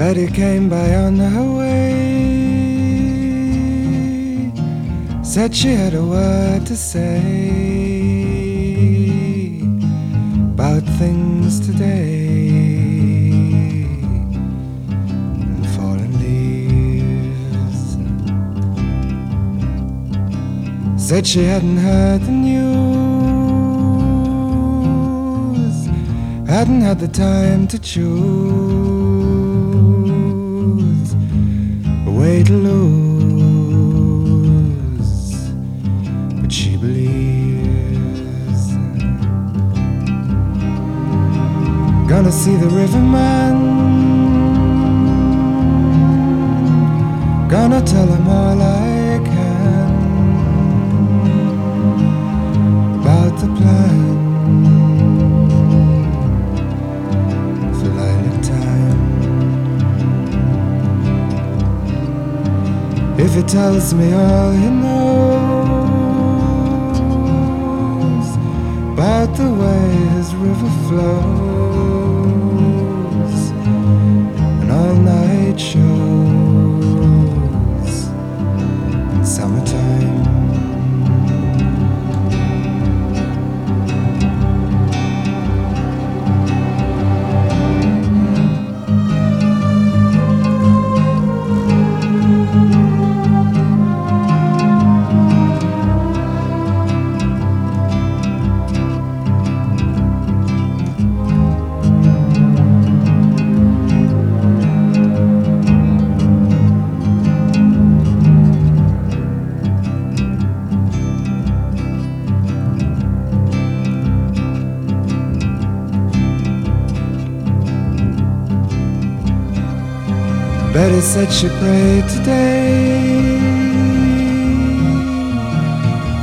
Betty came by on her way. Said she had a word to say about things today. and leaves. Said she hadn't heard the news, hadn't had the time to choose a lose, but she believes. Gonna see the riverman. Gonna tell him all I If he tells me all he knows about the way his river flows and all night shows in summertime. Betty said she prayed today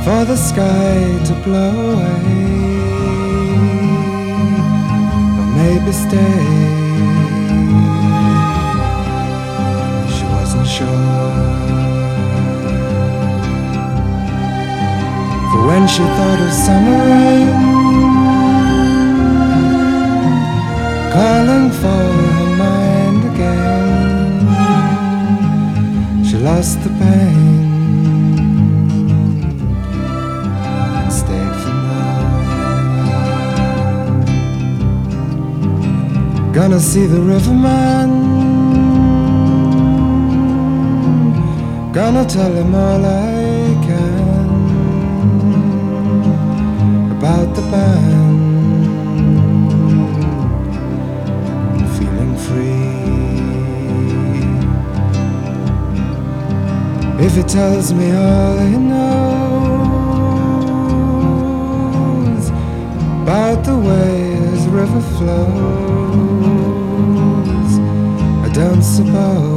for the sky to blow away, or maybe stay. She wasn't sure. For when she thought of summer rain calling Lost the pain stayed for more. Gonna see the riverman. Gonna tell him all I can about the band. If it tells me all it knows about the way this river flows, I don't suppose